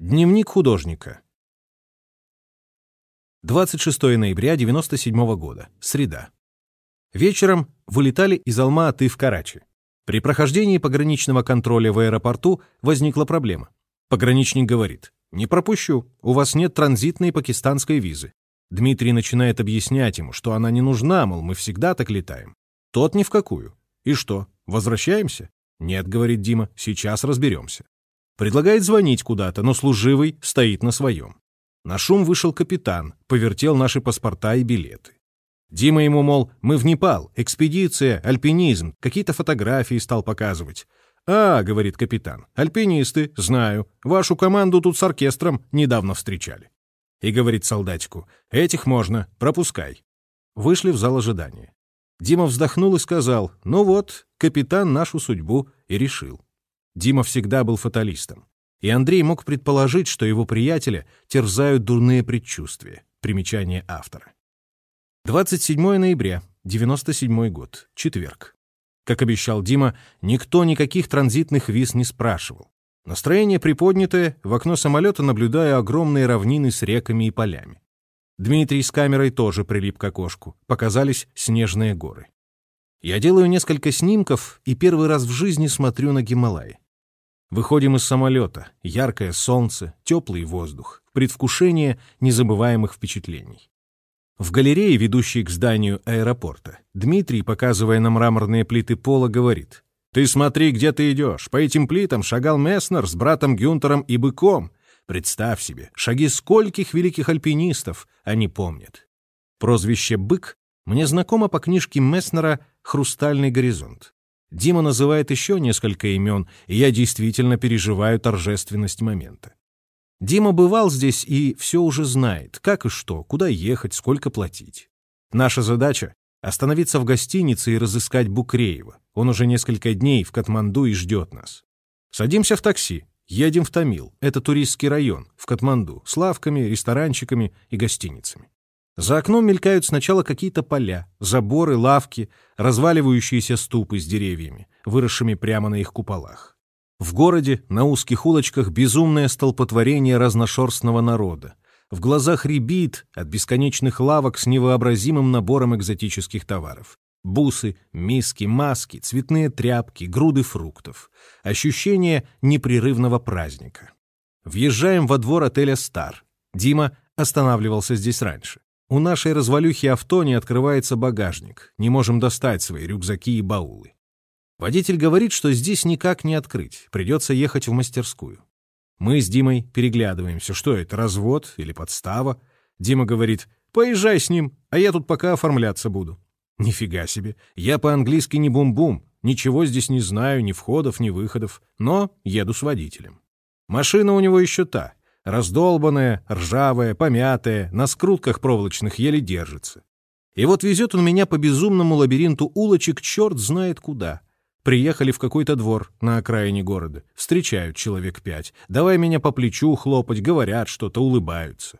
Дневник художника. 26 ноября 97 года. Среда. Вечером вылетали из Алма-Аты в Карачи. При прохождении пограничного контроля в аэропорту возникла проблема. Пограничник говорит, «Не пропущу, у вас нет транзитной пакистанской визы». Дмитрий начинает объяснять ему, что она не нужна, мол, мы всегда так летаем. Тот ни в какую. И что, возвращаемся? Нет, говорит Дима, сейчас разберемся. Предлагает звонить куда-то, но служивый стоит на своем. На шум вышел капитан, повертел наши паспорта и билеты. Дима ему, мол, мы в Непал, экспедиция, альпинизм, какие-то фотографии стал показывать. «А, — говорит капитан, — альпинисты, знаю, вашу команду тут с оркестром недавно встречали». И говорит солдатику, «Этих можно, пропускай». Вышли в зал ожидания. Дима вздохнул и сказал, «Ну вот, капитан нашу судьбу и решил». Дима всегда был фаталистом. И Андрей мог предположить, что его приятеля терзают дурные предчувствия. Примечание автора. 27 ноября, 97 год, четверг. Как обещал Дима, никто никаких транзитных виз не спрашивал. Настроение приподнятое, в окно самолета наблюдая огромные равнины с реками и полями. Дмитрий с камерой тоже прилип к окошку. Показались снежные горы. Я делаю несколько снимков и первый раз в жизни смотрю на Гималаи. Выходим из самолета, яркое солнце, теплый воздух, предвкушение незабываемых впечатлений. В галерее, ведущей к зданию аэропорта, Дмитрий, показывая на мраморные плиты пола, говорит, «Ты смотри, где ты идешь. По этим плитам шагал Месснер с братом Гюнтером и быком. Представь себе, шаги скольких великих альпинистов они помнят. Прозвище «Бык» мне знакомо по книжке Месснера «Хрустальный горизонт». Дима называет еще несколько имен, и я действительно переживаю торжественность момента. Дима бывал здесь и все уже знает, как и что, куда ехать, сколько платить. Наша задача — остановиться в гостинице и разыскать Букреева. Он уже несколько дней в Катманду и ждет нас. Садимся в такси. Едем в Тамил, это туристский район, в Катманду, с лавками, ресторанчиками и гостиницами. За окном мелькают сначала какие-то поля, заборы, лавки, разваливающиеся ступы с деревьями, выросшими прямо на их куполах. В городе, на узких улочках, безумное столпотворение разношерстного народа. В глазах рябит от бесконечных лавок с невообразимым набором экзотических товаров. Бусы, миски, маски, цветные тряпки, груды фруктов. Ощущение непрерывного праздника. Въезжаем во двор отеля «Стар». Дима останавливался здесь раньше. У нашей развалюхи авто не открывается багажник. Не можем достать свои рюкзаки и баулы. Водитель говорит, что здесь никак не открыть. Придется ехать в мастерскую. Мы с Димой переглядываемся. Что это, развод или подстава? Дима говорит, поезжай с ним, а я тут пока оформляться буду. Нифига себе. Я по-английски не бум-бум. Ничего здесь не знаю, ни входов, ни выходов. Но еду с водителем. Машина у него еще та. Раздолбанная, ржавая, помятая, на скрутках проволочных еле держится. И вот везет он меня по безумному лабиринту улочек черт знает куда. Приехали в какой-то двор на окраине города. Встречают человек пять. Давай меня по плечу хлопать, говорят что-то, улыбаются.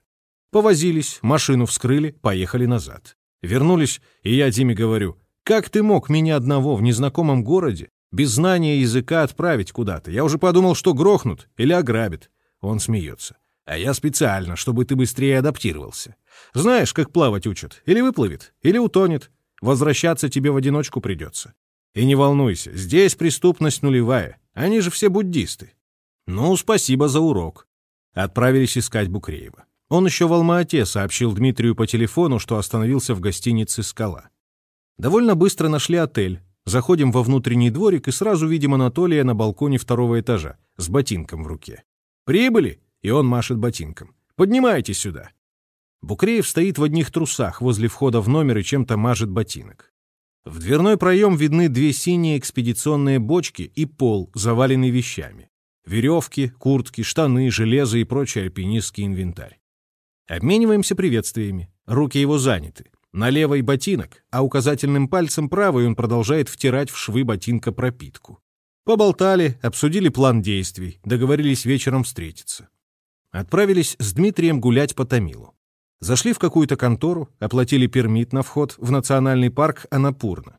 Повозились, машину вскрыли, поехали назад. Вернулись, и я Диме говорю, «Как ты мог меня одного в незнакомом городе без знания языка отправить куда-то? Я уже подумал, что грохнут или ограбят». Он смеется. «А я специально, чтобы ты быстрее адаптировался. Знаешь, как плавать учат? Или выплывет, или утонет. Возвращаться тебе в одиночку придется. И не волнуйся, здесь преступность нулевая. Они же все буддисты». «Ну, спасибо за урок». Отправились искать Букреева. Он еще в Алма-Ате сообщил Дмитрию по телефону, что остановился в гостинице «Скала». Довольно быстро нашли отель. Заходим во внутренний дворик и сразу видим Анатолия на балконе второго этажа с ботинком в руке. «Прибыли?» И он машет ботинком. «Поднимайтесь сюда». Букреев стоит в одних трусах возле входа в номер и чем-то мажет ботинок. В дверной проем видны две синие экспедиционные бочки и пол, заваленный вещами. Веревки, куртки, штаны, железо и прочий альпинистский инвентарь. Обмениваемся приветствиями. Руки его заняты. На левой ботинок, а указательным пальцем правой он продолжает втирать в швы ботинка пропитку. Поболтали, обсудили план действий, договорились вечером встретиться. Отправились с Дмитрием гулять по Томилу. Зашли в какую-то контору, оплатили пермит на вход в национальный парк Анапурна.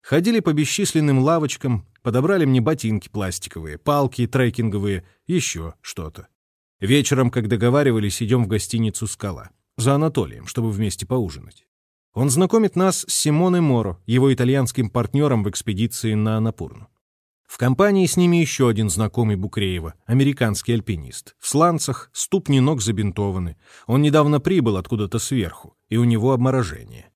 Ходили по бесчисленным лавочкам, подобрали мне ботинки пластиковые, палки трекинговые, еще что-то. Вечером, как договаривались, идем в гостиницу «Скала» за Анатолием, чтобы вместе поужинать. Он знакомит нас с Симоне Моро, его итальянским партнером в экспедиции на Анапурну. В компании с ними еще один знакомый Букреева, американский альпинист. В сланцах, ступни ног забинтованы. Он недавно прибыл откуда-то сверху, и у него обморожение.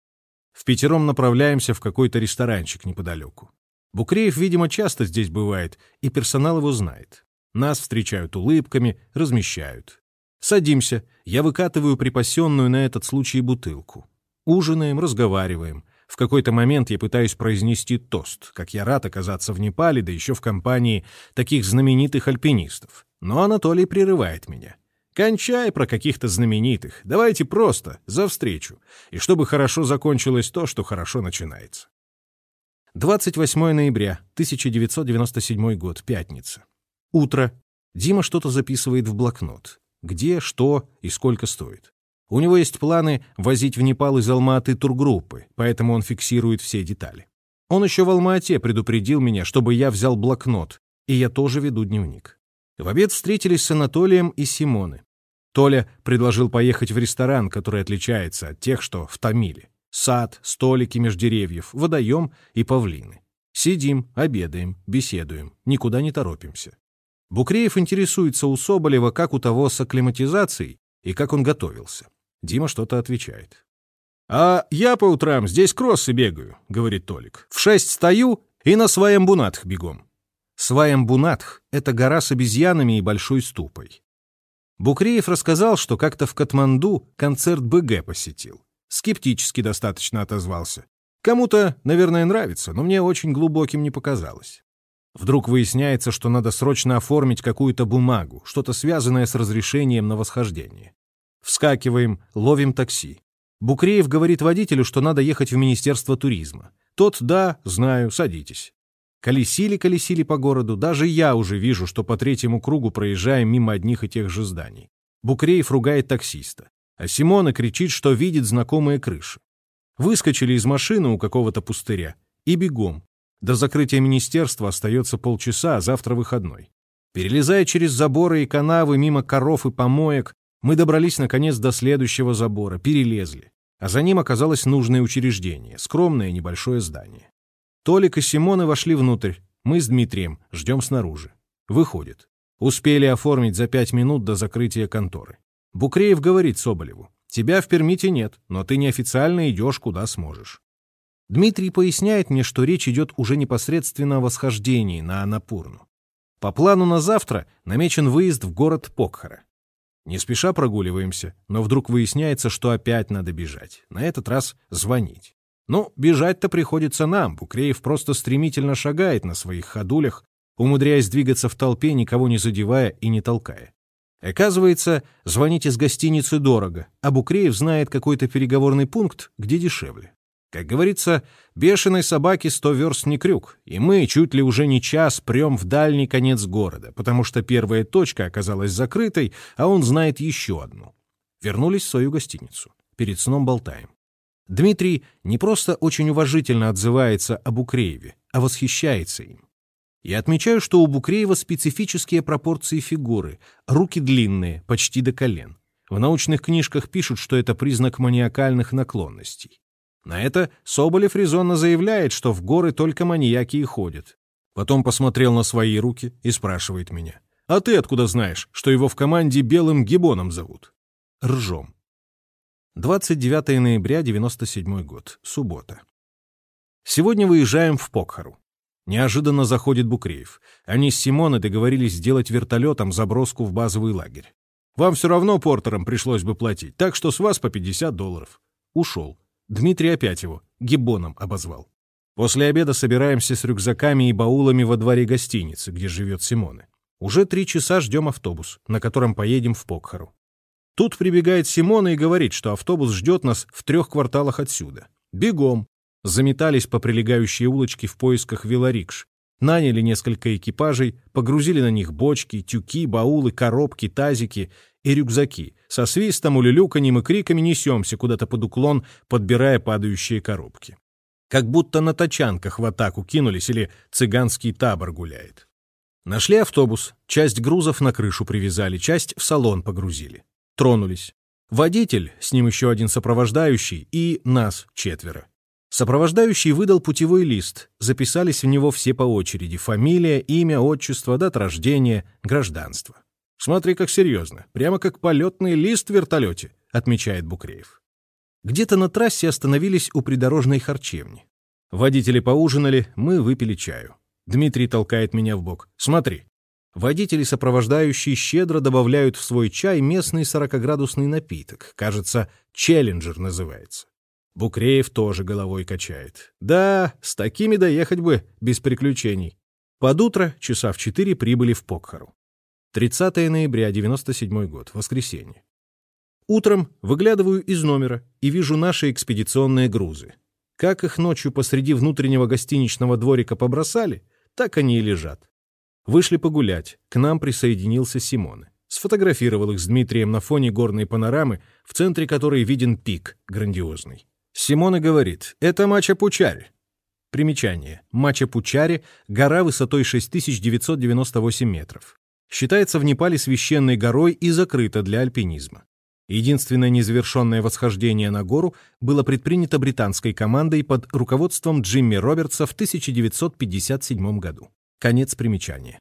В пятером направляемся в какой-то ресторанчик неподалеку. Букреев, видимо, часто здесь бывает, и персонал его знает. Нас встречают улыбками, размещают. Садимся, я выкатываю припасенную на этот случай бутылку. Ужинаем, разговариваем. В какой-то момент я пытаюсь произнести тост, как я рад оказаться в Непале, да еще в компании таких знаменитых альпинистов. Но Анатолий прерывает меня. «Кончай про каких-то знаменитых. Давайте просто, за встречу. И чтобы хорошо закончилось то, что хорошо начинается». 28 ноября, 1997 год, пятница. Утро. Дима что-то записывает в блокнот. Где, что и сколько стоит. У него есть планы возить в Непал из Алматы тургруппы, поэтому он фиксирует все детали. Он еще в Алма-Ате предупредил меня, чтобы я взял блокнот, и я тоже веду дневник. В обед встретились с Анатолием и Симоны. Толя предложил поехать в ресторан, который отличается от тех, что в Тамиле. Сад, столики меж деревьев, водоем и павлины. Сидим, обедаем, беседуем, никуда не торопимся. Букреев интересуется у Соболева, как у того с акклиматизацией и как он готовился. Дима что-то отвечает. «А я по утрам здесь кроссы бегаю», — говорит Толик. «В шесть стою и на Сваямбунатх бегом». Сваямбунатх — это гора с обезьянами и большой ступой. Букреев рассказал, что как-то в Катманду концерт БГ посетил. Скептически достаточно отозвался. Кому-то, наверное, нравится, но мне очень глубоким не показалось. Вдруг выясняется, что надо срочно оформить какую-то бумагу, что-то связанное с разрешением на восхождение. Вскакиваем, ловим такси. Букреев говорит водителю, что надо ехать в Министерство туризма. Тот «да, знаю, садитесь». Колесили-колесили по городу, даже я уже вижу, что по третьему кругу проезжаем мимо одних и тех же зданий. Букреев ругает таксиста, а Симона кричит, что видит знакомые крыши. Выскочили из машины у какого-то пустыря и бегом, до закрытия министерства остается полчаса, а завтра выходной. Перелезая через заборы и канавы, мимо коров и помоек, мы добрались, наконец, до следующего забора, перелезли. А за ним оказалось нужное учреждение, скромное небольшое здание. Толик и Симоны вошли внутрь. Мы с Дмитрием ждем снаружи. Выходит. Успели оформить за пять минут до закрытия конторы. Букреев говорит Соболеву. «Тебя в пермите нет, но ты неофициально идешь, куда сможешь». Дмитрий поясняет мне, что речь идет уже непосредственно о восхождении на Анапурну. По плану на завтра намечен выезд в город Покхара. Не спеша прогуливаемся, но вдруг выясняется, что опять надо бежать. На этот раз звонить. Ну, бежать-то приходится нам. Букреев просто стремительно шагает на своих ходулях, умудряясь двигаться в толпе, никого не задевая и не толкая. Оказывается, звонить из гостиницы дорого, а Букреев знает какой-то переговорный пункт, где дешевле. Как говорится, бешеной собаке сто верст не крюк, и мы чуть ли уже не час прем в дальний конец города, потому что первая точка оказалась закрытой, а он знает еще одну. Вернулись в свою гостиницу. Перед сном болтаем. Дмитрий не просто очень уважительно отзывается об Укрееве, а восхищается им. Я отмечаю, что у Букреева специфические пропорции фигуры, руки длинные, почти до колен. В научных книжках пишут, что это признак маниакальных наклонностей. На это Соболев резонно заявляет, что в горы только маньяки и ходят. Потом посмотрел на свои руки и спрашивает меня. «А ты откуда знаешь, что его в команде Белым Гибоном зовут?» Ржом. 29 ноября 97 год. Суббота. Сегодня выезжаем в Покхару. Неожиданно заходит Букреев. Они с Симоной договорились сделать вертолетом заброску в базовый лагерь. Вам все равно портерам пришлось бы платить, так что с вас по 50 долларов. Ушел. Дмитрий опять его гибоном обозвал. После обеда собираемся с рюкзаками и баулами во дворе гостиницы, где живет Симоне. Уже три часа ждем автобус, на котором поедем в Покхару. Тут прибегает Симона и говорит, что автобус ждет нас в трех кварталах отсюда. Бегом. Заметались по прилегающей улочке в поисках велорикш. Наняли несколько экипажей, погрузили на них бочки, тюки, баулы, коробки, тазики и рюкзаки. Со свистом, улюлюканьем и криками несемся куда-то под уклон, подбирая падающие коробки. Как будто на тачанках в атаку кинулись или цыганский табор гуляет. Нашли автобус, часть грузов на крышу привязали, часть в салон погрузили. Тронулись. Водитель, с ним еще один сопровождающий и нас четверо. Сопровождающий выдал путевой лист, записались в него все по очереди, фамилия, имя, отчество, дата рождения, гражданство. «Смотри, как серьезно, прямо как полетный лист в вертолете», — отмечает Букреев. Где-то на трассе остановились у придорожной харчевни. Водители поужинали, мы выпили чаю. Дмитрий толкает меня в бок. «Смотри». Водители, сопровождающие, щедро добавляют в свой чай местный 40-градусный напиток. Кажется, «Челленджер» называется. Букреев тоже головой качает. Да, с такими доехать бы, без приключений. Под утро, часа в четыре, прибыли в Покхару. 30 ноября, 97 год, воскресенье. Утром выглядываю из номера и вижу наши экспедиционные грузы. Как их ночью посреди внутреннего гостиничного дворика побросали, так они и лежат. Вышли погулять, к нам присоединился Симон. Сфотографировал их с Дмитрием на фоне горной панорамы, в центре которой виден пик грандиозный. Симона говорит, это Мача-Пучари. Примечание. Мача-Пучари — гора высотой 6998 метров. Считается в Непале священной горой и закрыта для альпинизма. Единственное незавершенное восхождение на гору было предпринято британской командой под руководством Джимми Робертса в 1957 году. Конец примечания.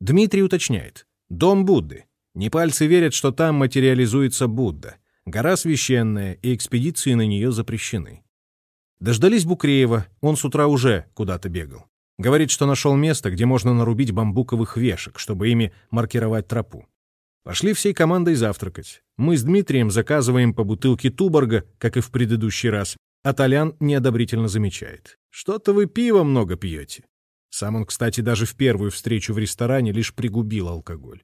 Дмитрий уточняет. Дом Будды. Непальцы верят, что там материализуется Будда. Гора священная, и экспедиции на нее запрещены. Дождались Букреева, он с утра уже куда-то бегал. Говорит, что нашел место, где можно нарубить бамбуковых вешек, чтобы ими маркировать тропу. Пошли всей командой завтракать. Мы с Дмитрием заказываем по бутылке Туборга, как и в предыдущий раз, а Толян неодобрительно замечает. «Что-то вы пива много пьете». Сам он, кстати, даже в первую встречу в ресторане лишь пригубил алкоголь.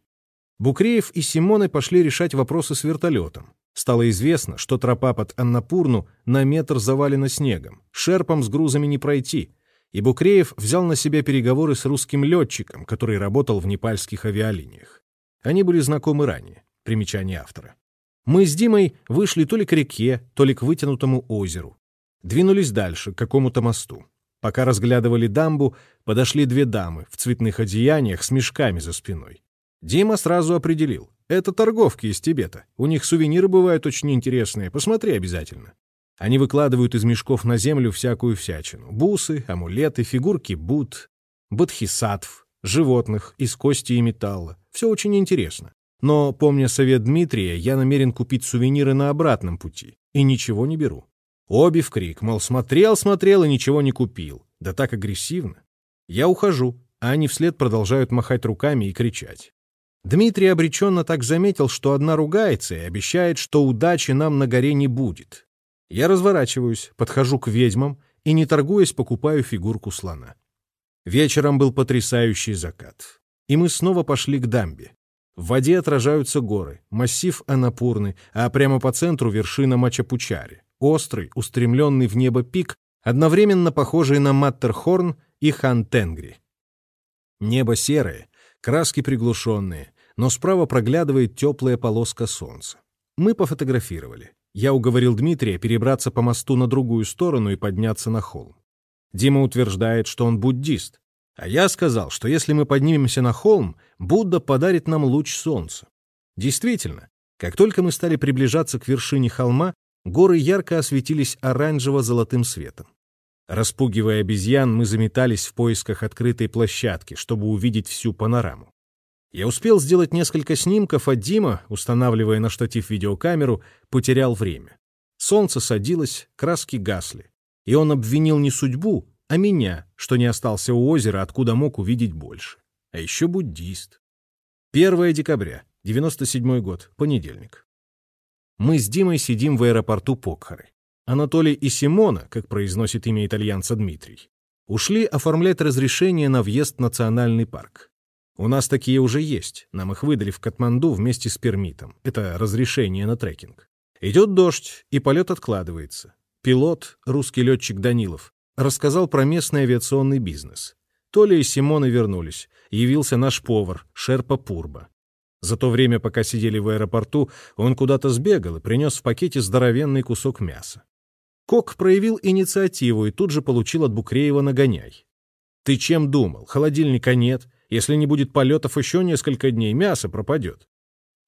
Букреев и Симоны пошли решать вопросы с вертолетом. Стало известно, что тропа под Аннапурну на метр завалена снегом, шерпом с грузами не пройти, и Букреев взял на себя переговоры с русским летчиком, который работал в непальских авиалиниях. Они были знакомы ранее. Примечание автора. Мы с Димой вышли то ли к реке, то ли к вытянутому озеру. Двинулись дальше, к какому-то мосту. Пока разглядывали дамбу, подошли две дамы в цветных одеяниях с мешками за спиной. Дима сразу определил. Это торговки из Тибета. У них сувениры бывают очень интересные. Посмотри обязательно. Они выкладывают из мешков на землю всякую всячину. Бусы, амулеты, фигурки Буд, бодхисаттв, животных из кости и металла. Все очень интересно. Но, помня совет Дмитрия, я намерен купить сувениры на обратном пути. И ничего не беру. Обе в крик, мол, смотрел-смотрел и ничего не купил. Да так агрессивно. Я ухожу, а они вслед продолжают махать руками и кричать. Дмитрий обреченно так заметил, что одна ругается и обещает, что удачи нам на горе не будет. Я разворачиваюсь, подхожу к ведьмам и, не торгуясь, покупаю фигурку слона. Вечером был потрясающий закат. И мы снова пошли к дамбе. В воде отражаются горы, массив Анапурны, а прямо по центру вершина Мачапучари. Острый, устремленный в небо пик, одновременно похожий на Маттерхорн и Хан-Тенгри. Небо серое, краски приглушенные, но справа проглядывает теплая полоска солнца. Мы пофотографировали. Я уговорил Дмитрия перебраться по мосту на другую сторону и подняться на холм. Дима утверждает, что он буддист, а я сказал, что если мы поднимемся на холм, Будда подарит нам луч солнца. Действительно, как только мы стали приближаться к вершине холма, горы ярко осветились оранжево-золотым светом. Распугивая обезьян, мы заметались в поисках открытой площадки, чтобы увидеть всю панораму. Я успел сделать несколько снимков, а Дима, устанавливая на штатив видеокамеру, потерял время. Солнце садилось, краски гасли. И он обвинил не судьбу, а меня, что не остался у озера, откуда мог увидеть больше. А еще буддист. 1 декабря, 97 год, понедельник. Мы с Димой сидим в аэропорту Покхары. Анатолий и Симона, как произносит имя итальянца Дмитрий, ушли оформлять разрешение на въезд в национальный парк. У нас такие уже есть, нам их выдали в Катманду вместе с пермитом. Это разрешение на трекинг. Идет дождь, и полет откладывается. Пилот, русский летчик Данилов, рассказал про местный авиационный бизнес. Толя и Симона вернулись. Явился наш повар, Шерпа Пурба. За то время, пока сидели в аэропорту, он куда-то сбегал и принес в пакете здоровенный кусок мяса. Кок проявил инициативу и тут же получил от Букреева нагоняй. «Ты чем думал? Холодильника нет. Если не будет полетов еще несколько дней, мясо пропадет.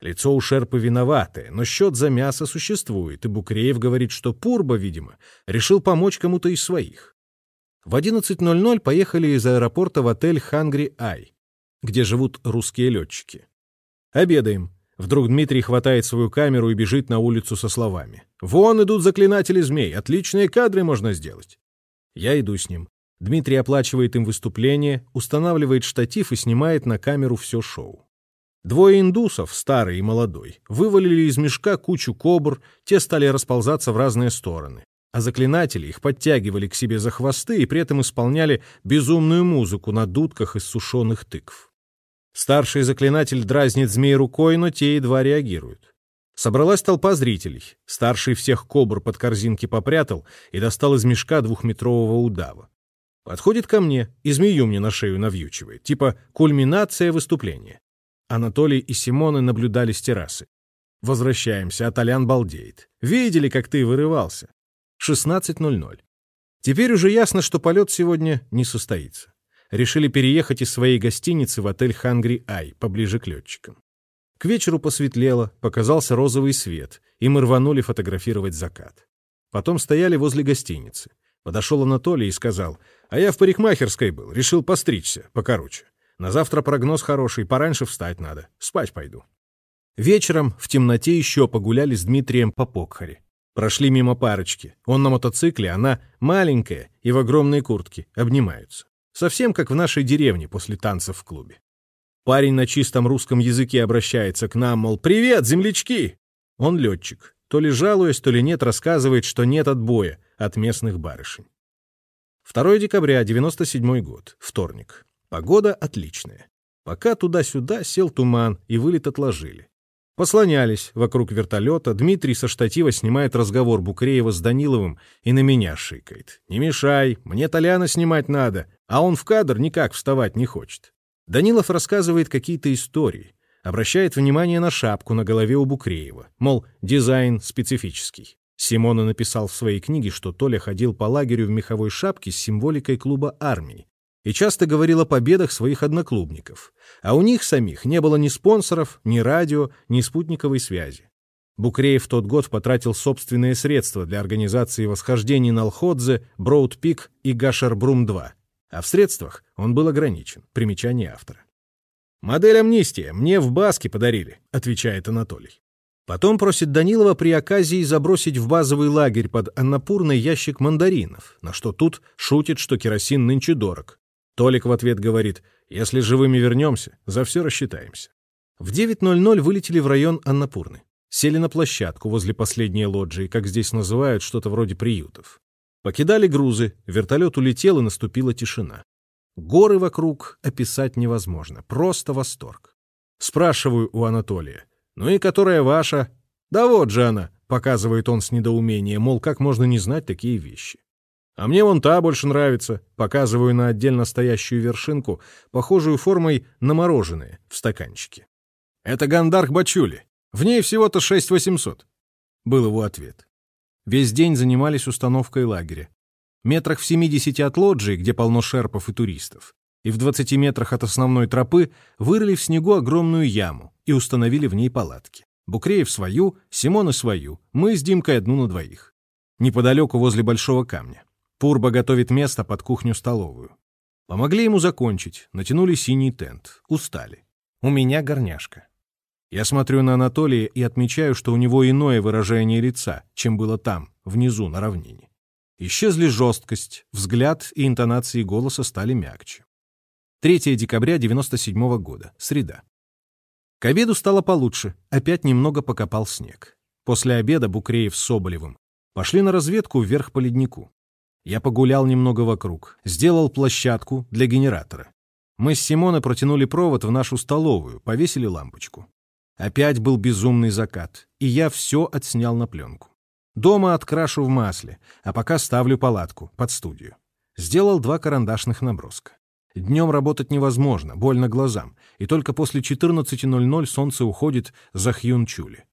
Лицо у Шерпы виноватое, но счет за мясо существует, и Букреев говорит, что Пурба, видимо, решил помочь кому-то из своих. В 11.00 поехали из аэропорта в отель «Хангри Ай», где живут русские летчики. Обедаем. Вдруг Дмитрий хватает свою камеру и бежит на улицу со словами. «Вон идут заклинатели змей, отличные кадры можно сделать». Я иду с ним. Дмитрий оплачивает им выступление, устанавливает штатив и снимает на камеру все шоу. Двое индусов, старый и молодой, вывалили из мешка кучу кобр, те стали расползаться в разные стороны. А заклинатели их подтягивали к себе за хвосты и при этом исполняли безумную музыку на дудках из сушеных тыкв. Старший заклинатель дразнит змей рукой, но те едва реагируют. Собралась толпа зрителей. Старший всех кобр под корзинки попрятал и достал из мешка двухметрового удава. Подходит ко мне и змею мне на шею навьючивает, типа кульминация выступления. Анатолий и Симоны наблюдали с террасы. Возвращаемся, а Толян балдеет. Видели, как ты вырывался? 16.00. Теперь уже ясно, что полет сегодня не состоится. Решили переехать из своей гостиницы в отель «Хангри Ай», поближе к летчикам. К вечеру посветлело, показался розовый свет, и мы рванули фотографировать закат. Потом стояли возле гостиницы. Подошел Анатолий и сказал, а я в парикмахерской был, решил постричься, покороче. На завтра прогноз хороший, пораньше встать надо. Спать пойду. Вечером в темноте еще погуляли с Дмитрием по Покхаре. Прошли мимо парочки. Он на мотоцикле, она маленькая и в огромной куртке. Обнимаются. Совсем как в нашей деревне после танцев в клубе. Парень на чистом русском языке обращается к нам, мол, «Привет, землячки!» Он летчик. То ли жалуясь, то ли нет, рассказывает, что нет отбоя от местных барышень. 2 декабря, 97 год, вторник. Погода отличная. Пока туда-сюда сел туман, и вылет отложили. Послонялись вокруг вертолета, Дмитрий со штатива снимает разговор Букреева с Даниловым и на меня шикает. «Не мешай, мне Толяна снимать надо, а он в кадр никак вставать не хочет». Данилов рассказывает какие-то истории, обращает внимание на шапку на голове у Букреева, мол, дизайн специфический. Симона написал в своей книге, что Толя ходил по лагерю в меховой шапке с символикой клуба армии, и часто говорил о победах своих одноклубников, а у них самих не было ни спонсоров, ни радио, ни спутниковой связи. Букреев в тот год потратил собственные средства для организации восхождений на Алходзе, Броуд-Пик и Гашар-Брум-2, а в средствах он был ограничен. Примечание автора. «Модель «Амнистия» мне в Баске подарили», — отвечает Анатолий. Потом просит Данилова при оказии забросить в базовый лагерь под Аннапурной ящик мандаринов, на что тут шутит, что керосин нынче дорог, Толик в ответ говорит, если живыми вернемся, за все рассчитаемся. В 9.00 вылетели в район Аннапурны. Сели на площадку возле последней лоджии, как здесь называют, что-то вроде приютов. Покидали грузы, вертолет улетел и наступила тишина. Горы вокруг описать невозможно, просто восторг. Спрашиваю у Анатолия, ну и которая ваша? Да вот же она, показывает он с недоумением, мол, как можно не знать такие вещи. А мне вон та больше нравится. Показываю на отдельно стоящую вершинку, похожую формой на мороженое в стаканчике. Это Гандарх Бачули. В ней всего-то 6800. Был его ответ. Весь день занимались установкой лагеря. Метрах в 70 от лоджии, где полно шерпов и туристов, и в 20 метрах от основной тропы вырыли в снегу огромную яму и установили в ней палатки. Букреев свою, Симона свою, мы с Димкой одну на двоих. Неподалеку возле большого камня. Пурба готовит место под кухню-столовую. Помогли ему закончить, натянули синий тент, устали. У меня горняшка. Я смотрю на Анатолия и отмечаю, что у него иное выражение лица, чем было там, внизу, на равнине. Исчезли жесткость, взгляд и интонации голоса стали мягче. 3 декабря 97 -го года, среда. К обеду стало получше, опять немного покопал снег. После обеда Букреев с Соболевым пошли на разведку вверх по леднику. Я погулял немного вокруг, сделал площадку для генератора. Мы с Симоной протянули провод в нашу столовую, повесили лампочку. Опять был безумный закат, и я все отснял на пленку. Дома открашу в масле, а пока ставлю палатку под студию. Сделал два карандашных наброска. Днем работать невозможно, больно глазам, и только после 14.00 солнце уходит за Хьюн-Чули.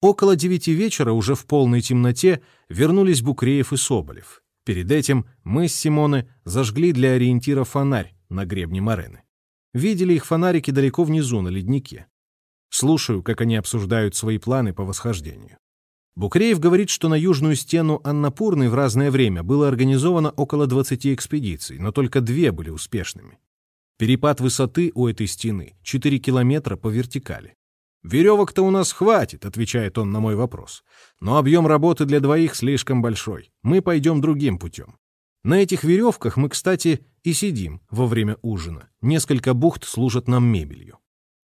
Около девяти вечера, уже в полной темноте, вернулись Букреев и Соболев. Перед этим мы с Симоны зажгли для ориентира фонарь на гребне Морены. Видели их фонарики далеко внизу, на леднике. Слушаю, как они обсуждают свои планы по восхождению. Букреев говорит, что на южную стену Аннапурны в разное время было организовано около 20 экспедиций, но только две были успешными. Перепад высоты у этой стены — 4 километра по вертикали. «Веревок-то у нас хватит», — отвечает он на мой вопрос. «Но объем работы для двоих слишком большой. Мы пойдем другим путем. На этих веревках мы, кстати, и сидим во время ужина. Несколько бухт служат нам мебелью.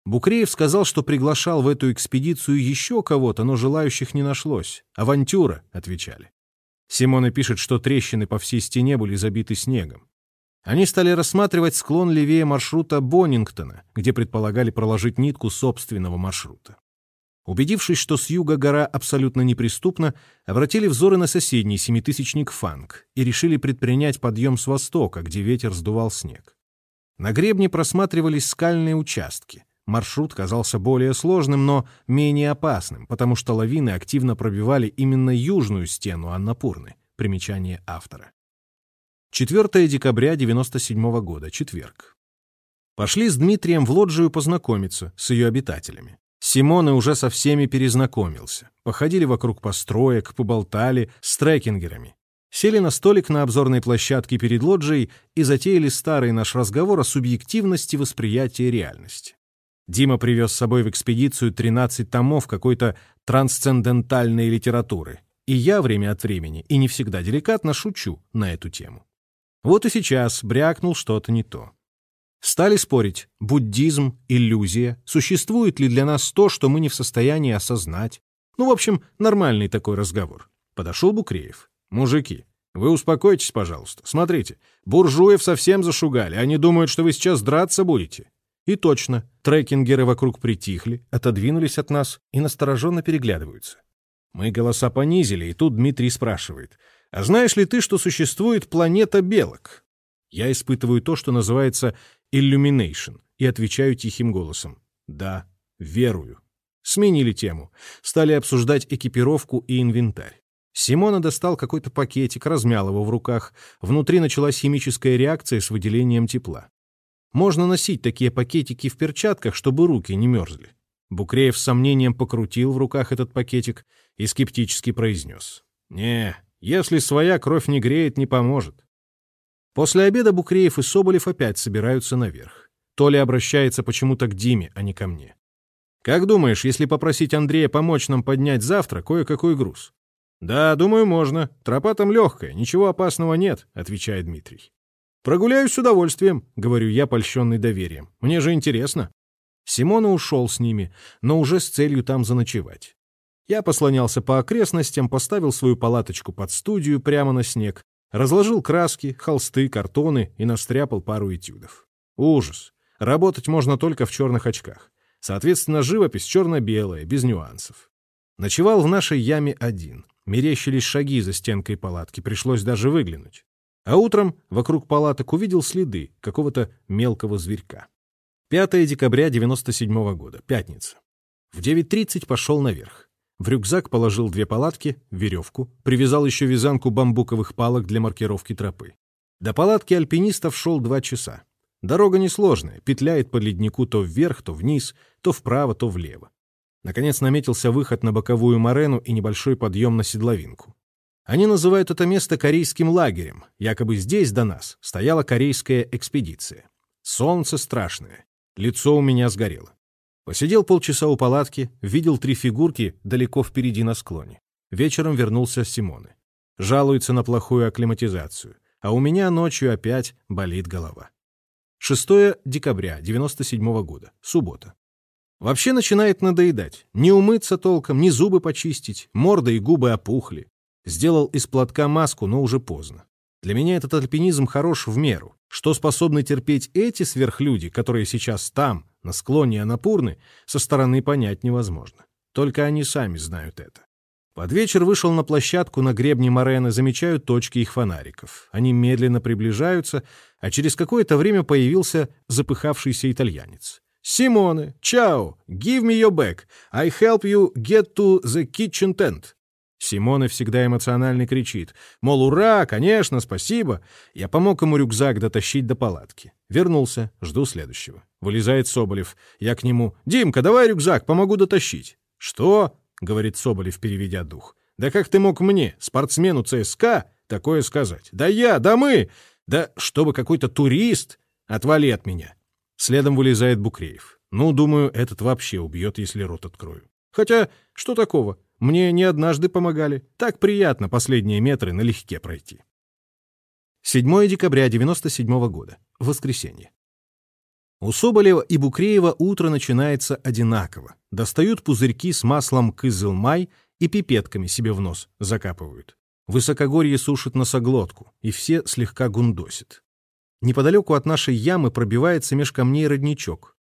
Букреев сказал, что приглашал в эту экспедицию еще кого-то, но желающих не нашлось. «Авантюра», — отвечали. Симона пишет, что трещины по всей стене были забиты снегом. Они стали рассматривать склон левее маршрута Боннингтона, где предполагали проложить нитку собственного маршрута. Убедившись, что с юга гора абсолютно неприступна, обратили взоры на соседний семитысячник Фанк и решили предпринять подъем с востока, где ветер сдувал снег. На гребне просматривались скальные участки — Маршрут казался более сложным, но менее опасным, потому что лавины активно пробивали именно южную стену Аннапурны. Примечание автора. 4 декабря 97 года, четверг. Пошли с Дмитрием в лоджию познакомиться с ее обитателями. Симоне уже со всеми перезнакомился. Походили вокруг построек, поболтали с трекингерами. Сели на столик на обзорной площадке перед лоджией и затеяли старый наш разговор о субъективности восприятия реальности. Дима привез с собой в экспедицию 13 томов какой-то трансцендентальной литературы. И я время от времени, и не всегда деликатно, шучу на эту тему. Вот и сейчас брякнул что-то не то. Стали спорить, буддизм, иллюзия, существует ли для нас то, что мы не в состоянии осознать. Ну, в общем, нормальный такой разговор. Подошел Букреев. «Мужики, вы успокойтесь, пожалуйста. Смотрите, буржуев совсем зашугали. Они думают, что вы сейчас драться будете. И точно, трекингеры вокруг притихли, отодвинулись от нас и настороженно переглядываются. Мы голоса понизили, и тут Дмитрий спрашивает, «А знаешь ли ты, что существует планета белок?» Я испытываю то, что называется illumination, и отвечаю тихим голосом, «Да, верую». Сменили тему, стали обсуждать экипировку и инвентарь. Симона достал какой-то пакетик, размял его в руках. Внутри началась химическая реакция с выделением тепла. Можно носить такие пакетики в перчатках, чтобы руки не мерзли. Букреев с сомнением покрутил в руках этот пакетик и скептически произнес. «Не, если своя кровь не греет, не поможет». После обеда Букреев и Соболев опять собираются наверх. Толя обращается почему-то к Диме, а не ко мне. «Как думаешь, если попросить Андрея помочь нам поднять завтра кое-какой груз?» «Да, думаю, можно. Тропа там легкая, ничего опасного нет», — отвечает Дмитрий. «Прогуляюсь с удовольствием», — говорю я, польщенный доверием. «Мне же интересно». Симона ушел с ними, но уже с целью там заночевать. Я послонялся по окрестностям, поставил свою палаточку под студию прямо на снег, разложил краски, холсты, картоны и настряпал пару этюдов. Ужас. Работать можно только в черных очках. Соответственно, живопись черно-белая, без нюансов. Ночевал в нашей яме один. Мерещились шаги за стенкой палатки, пришлось даже выглянуть. А утром вокруг палаток увидел следы какого-то мелкого зверька. 5 декабря 97 -го года, пятница. В 9.30 пошел наверх. В рюкзак положил две палатки, веревку, привязал еще вязанку бамбуковых палок для маркировки тропы. До палатки альпинистов шел два часа. Дорога несложная, петляет по леднику то вверх, то вниз, то вправо, то влево. Наконец наметился выход на боковую морену и небольшой подъем на седловинку. Они называют это место корейским лагерем, якобы здесь до нас стояла корейская экспедиция. Солнце страшное, лицо у меня сгорело. Посидел полчаса у палатки, видел три фигурки далеко впереди на склоне. Вечером вернулся с Симоны. Жалуется на плохую акклиматизацию, а у меня ночью опять болит голова. 6 декабря 97 года, суббота. Вообще начинает надоедать. Не умыться толком, ни зубы почистить, морда и губы опухли. Сделал из платка маску, но уже поздно. Для меня этот альпинизм хорош в меру. Что способны терпеть эти сверхлюди, которые сейчас там, на склоне Анапурны, со стороны понять невозможно. Только они сами знают это. Под вечер вышел на площадку на гребне Морены, замечаю точки их фонариков. Они медленно приближаются, а через какое-то время появился запыхавшийся итальянец. «Симоне, чао! Give me your bag! I help you get to the kitchen tent!» Симона всегда эмоционально кричит. Мол, ура, конечно, спасибо. Я помог ему рюкзак дотащить до палатки. Вернулся, жду следующего. Вылезает Соболев. Я к нему. «Димка, давай рюкзак, помогу дотащить». «Что?» — говорит Соболев, переведя дух. «Да как ты мог мне, спортсмену ЦСКА, такое сказать? Да я, да мы! Да чтобы какой-то турист! Отвали от меня!» Следом вылезает Букреев. Ну, думаю, этот вообще убьет, если рот открою. Хотя, что такого? Мне не однажды помогали. Так приятно последние метры налегке пройти. 7 декабря 97 -го года. Воскресенье. У Соболева и Букреева утро начинается одинаково. Достают пузырьки с маслом кызылмай и пипетками себе в нос закапывают. Высокогорье сушит носоглотку, и все слегка гундосят. Неподалеку от нашей ямы пробивается меж камней родничок.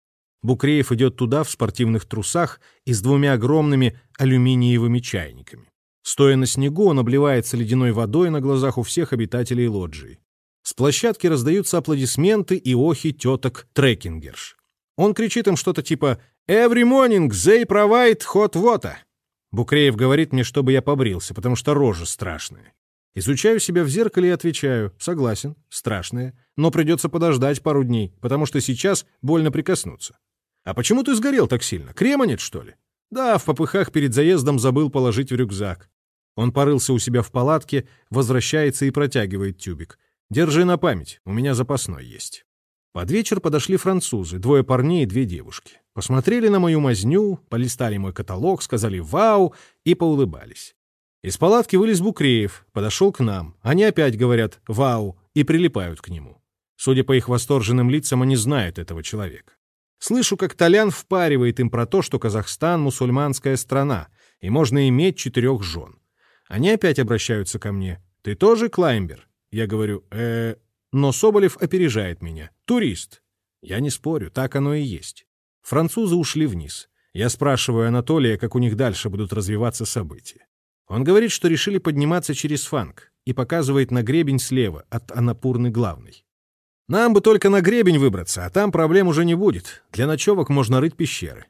Букреев идет туда в спортивных трусах и с двумя огромными алюминиевыми чайниками. Стоя на снегу, он обливается ледяной водой на глазах у всех обитателей лоджии. С площадки раздаются аплодисменты и охи теток трекингерш. Он кричит им что-то типа «Every morning they provide hot water». Букреев говорит мне, чтобы я побрился, потому что рожа страшная. Изучаю себя в зеркале и отвечаю «Согласен, страшная, но придется подождать пару дней, потому что сейчас больно прикоснуться». «А почему ты сгорел так сильно? Крема нет, что ли?» «Да, в попыхах перед заездом забыл положить в рюкзак». Он порылся у себя в палатке, возвращается и протягивает тюбик. «Держи на память, у меня запасной есть». Под вечер подошли французы, двое парней и две девушки. Посмотрели на мою мазню, полистали мой каталог, сказали «Вау!» и поулыбались. Из палатки вылез Букреев, подошел к нам. Они опять говорят «Вау!» и прилипают к нему. Судя по их восторженным лицам, они знают этого человека. Слышу, как Толян впаривает им про то, что Казахстан — мусульманская страна, и можно иметь четырех жен. Они опять обращаются ко мне. «Ты тоже клаймбер?» Я говорю, э Но Соболев опережает меня. «Турист». Я не спорю, так оно и есть. Французы ушли вниз. Я спрашиваю Анатолия, как у них дальше будут развиваться события. Он говорит, что решили подниматься через фанк и показывает на гребень слева от Анапурны главной. Нам бы только на гребень выбраться, а там проблем уже не будет. Для ночевок можно рыть пещеры.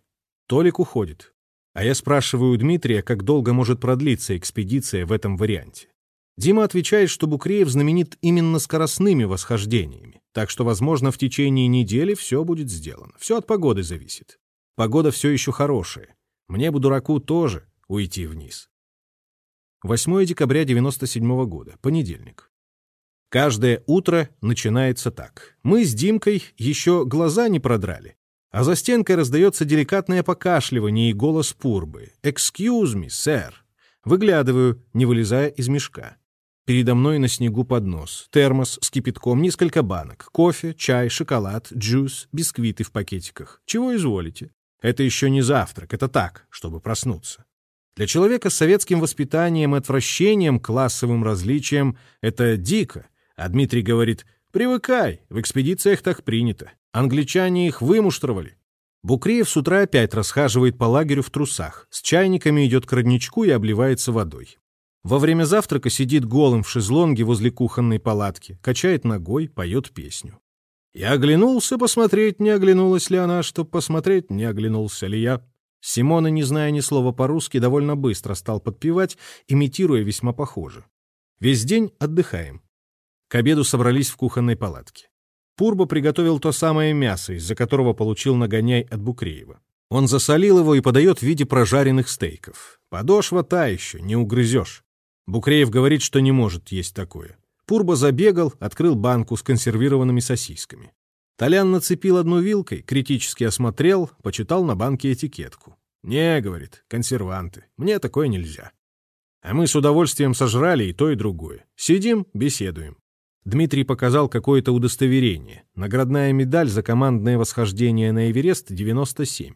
Толик уходит. А я спрашиваю у Дмитрия, как долго может продлиться экспедиция в этом варианте. Дима отвечает, что Букреев знаменит именно скоростными восхождениями, так что, возможно, в течение недели все будет сделано. Все от погоды зависит. Погода все еще хорошая. Мне бы, дураку, тоже уйти вниз. 8 декабря 97 года, понедельник. Каждое утро начинается так. Мы с Димкой еще глаза не продрали, а за стенкой раздается деликатное покашливание и голос Пурбы. «Excuse me, сэр». Выглядываю, не вылезая из мешка. Передо мной на снегу поднос, термос с кипятком, несколько банок, кофе, чай, шоколад, джус, бисквиты в пакетиках. Чего изволите? Это еще не завтрак, это так, чтобы проснуться. Для человека с советским воспитанием и отвращением классовым различиям это дико, а Дмитрий говорит, привыкай, в экспедициях так принято. Англичане их вымуштровали. Букреев с утра опять расхаживает по лагерю в трусах, с чайниками идет к родничку и обливается водой. Во время завтрака сидит голым в шезлонге возле кухонной палатки, качает ногой, поет песню. Я оглянулся посмотреть, не оглянулась ли она, чтоб посмотреть, не оглянулся ли я. Симона, не зная ни слова по-русски, довольно быстро стал подпевать, имитируя весьма похоже. Весь день отдыхаем. К обеду собрались в кухонной палатке. Пурба приготовил то самое мясо, из-за которого получил нагоняй от Букреева. Он засолил его и подает в виде прожаренных стейков. Подошва та еще, не угрызешь. Букреев говорит, что не может есть такое. Пурба забегал, открыл банку с консервированными сосисками. Толян нацепил одну вилкой, критически осмотрел, почитал на банке этикетку. «Не, — говорит, — консерванты. Мне такое нельзя». А мы с удовольствием сожрали и то, и другое. Сидим, беседуем. Дмитрий показал какое-то удостоверение. Наградная медаль за командное восхождение на Эверест 97.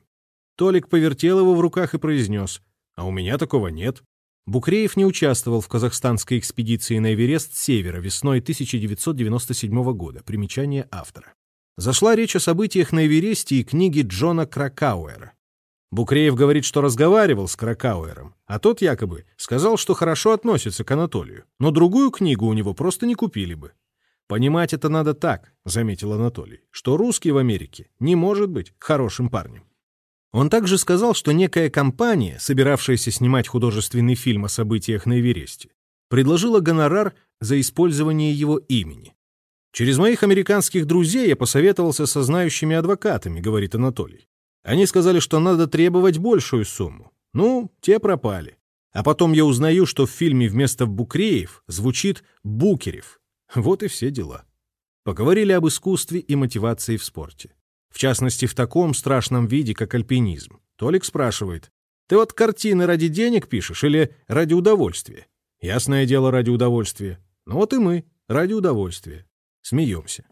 Толик повертел его в руках и произнес, «А у меня такого нет». Букреев не участвовал в казахстанской экспедиции на Эверест севера весной 1997 года. Примечание автора. Зашла речь о событиях на Эвересте и книге Джона Кракауэра. Букреев говорит, что разговаривал с Кракауэром, а тот якобы сказал, что хорошо относится к Анатолию, но другую книгу у него просто не купили бы. «Понимать это надо так», — заметил Анатолий, «что русский в Америке не может быть хорошим парнем». Он также сказал, что некая компания, собиравшаяся снимать художественный фильм о событиях на Эвересте, предложила гонорар за использование его имени. «Через моих американских друзей я посоветовался со знающими адвокатами», — говорит Анатолий. «Они сказали, что надо требовать большую сумму. Ну, те пропали. А потом я узнаю, что в фильме вместо Букреев звучит Букерев. Вот и все дела». Поговорили об искусстве и мотивации в спорте. В частности, в таком страшном виде, как альпинизм. Толик спрашивает, «Ты вот картины ради денег пишешь или ради удовольствия?» Ясное дело, ради удовольствия. Ну вот и мы, ради удовольствия. Смеемся.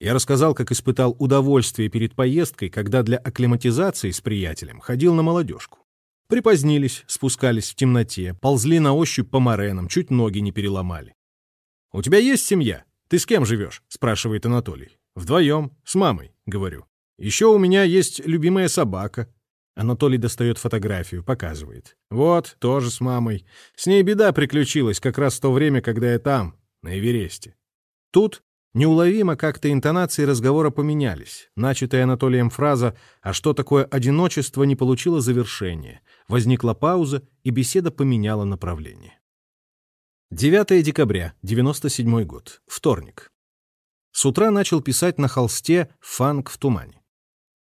Я рассказал, как испытал удовольствие перед поездкой, когда для акклиматизации с приятелем ходил на молодежку. Припозднились, спускались в темноте, ползли на ощупь по моренам, чуть ноги не переломали. «У тебя есть семья? Ты с кем живешь?» — спрашивает Анатолий. «Вдвоем, с мамой», — говорю. «Еще у меня есть любимая собака». Анатолий достает фотографию, показывает. «Вот, тоже с мамой. С ней беда приключилась как раз в то время, когда я там, на Эвересте». Тут Неуловимо как-то интонации разговора поменялись. Начатая Анатолием фраза «А что такое одиночество?» не получила завершения. Возникла пауза, и беседа поменяла направление. 9 декабря, 97 год. Вторник. С утра начал писать на холсте «Фанк в тумане».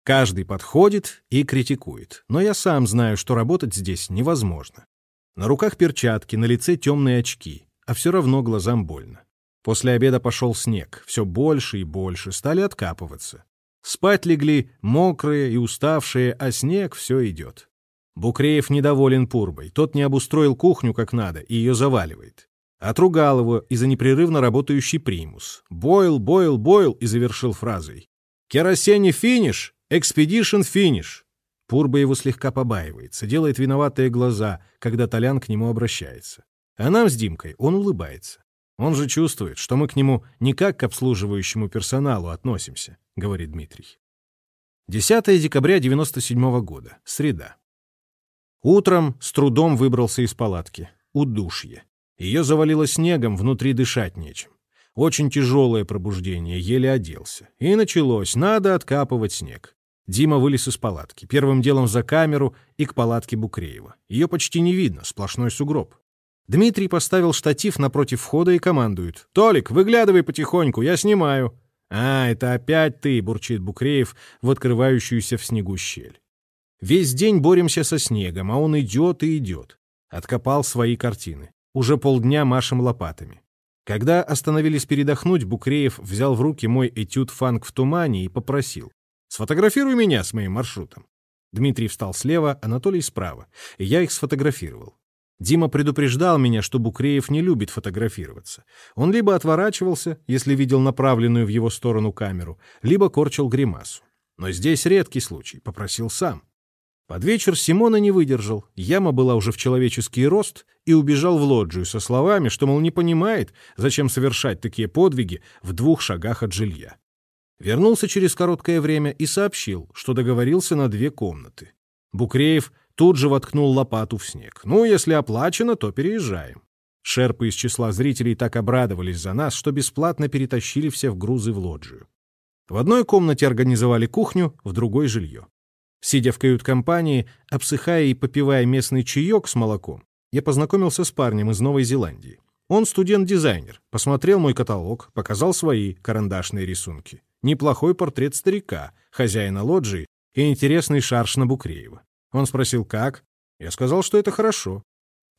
Каждый подходит и критикует, но я сам знаю, что работать здесь невозможно. На руках перчатки, на лице темные очки, а все равно глазам больно. После обеда пошел снег, все больше и больше, стали откапываться. Спать легли мокрые и уставшие, а снег все идет. Букреев недоволен Пурбой, тот не обустроил кухню как надо и ее заваливает. Отругал его и за непрерывно работающий примус. «Бойл, бойл, бойл» и завершил фразой. «Керосени финиш, экспедишн финиш». Пурба его слегка побаивается, делает виноватые глаза, когда Толян к нему обращается. А нам с Димкой он улыбается. Он же чувствует, что мы к нему не как к обслуживающему персоналу относимся, говорит Дмитрий. 10 декабря 97 года. Среда. Утром с трудом выбрался из палатки. Удушье. Ее завалило снегом, внутри дышать нечем. Очень тяжелое пробуждение, еле оделся. И началось, надо откапывать снег. Дима вылез из палатки, первым делом за камеру и к палатке Букреева. Ее почти не видно, сплошной сугроб. Дмитрий поставил штатив напротив входа и командует. «Толик, выглядывай потихоньку, я снимаю». «А, это опять ты», — бурчит Букреев в открывающуюся в снегу щель. Весь день боремся со снегом, а он идет и идет. Откопал свои картины. Уже полдня машем лопатами. Когда остановились передохнуть, Букреев взял в руки мой этюд «Фанк в тумане» и попросил. «Сфотографируй меня с моим маршрутом». Дмитрий встал слева, Анатолий справа. И я их сфотографировал. Дима предупреждал меня, что Букреев не любит фотографироваться. Он либо отворачивался, если видел направленную в его сторону камеру, либо корчил гримасу. Но здесь редкий случай, попросил сам. Под вечер Симона не выдержал, яма была уже в человеческий рост, и убежал в лоджию со словами, что, мол, не понимает, зачем совершать такие подвиги в двух шагах от жилья. Вернулся через короткое время и сообщил, что договорился на две комнаты. Букреев Тут же воткнул лопату в снег. «Ну, если оплачено, то переезжаем». Шерпы из числа зрителей так обрадовались за нас, что бесплатно перетащили все в грузы в лоджию. В одной комнате организовали кухню, в другой — жилье. Сидя в кают-компании, обсыхая и попивая местный чаек с молоком, я познакомился с парнем из Новой Зеландии. Он студент-дизайнер, посмотрел мой каталог, показал свои карандашные рисунки. Неплохой портрет старика, хозяина лоджии и интересный шарш на Букреева. Он спросил, как? Я сказал, что это хорошо.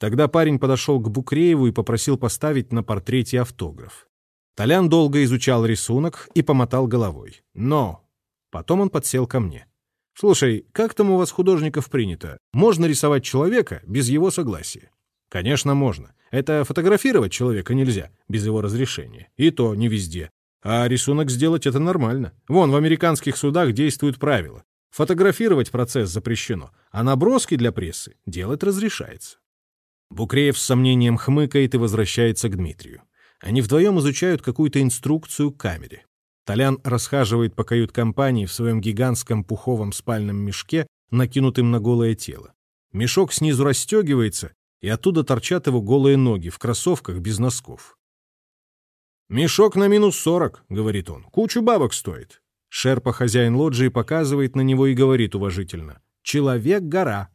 Тогда парень подошел к Букрееву и попросил поставить на портрете автограф. Толян долго изучал рисунок и помотал головой. Но! Потом он подсел ко мне. «Слушай, как там у вас художников принято? Можно рисовать человека без его согласия?» «Конечно, можно. Это фотографировать человека нельзя, без его разрешения. И то не везде. А рисунок сделать — это нормально. Вон, в американских судах действуют правила. Фотографировать процесс запрещено, а наброски для прессы делать разрешается. Букреев с сомнением хмыкает и возвращается к Дмитрию. Они вдвоем изучают какую-то инструкцию к камере. Толян расхаживает по кают-компании в своем гигантском пуховом спальном мешке, накинутым на голое тело. Мешок снизу расстегивается, и оттуда торчат его голые ноги в кроссовках без носков. «Мешок на минус сорок», — говорит он. «Кучу бабок стоит». Шерпа, хозяин лоджии, показывает на него и говорит уважительно. Человек-гора.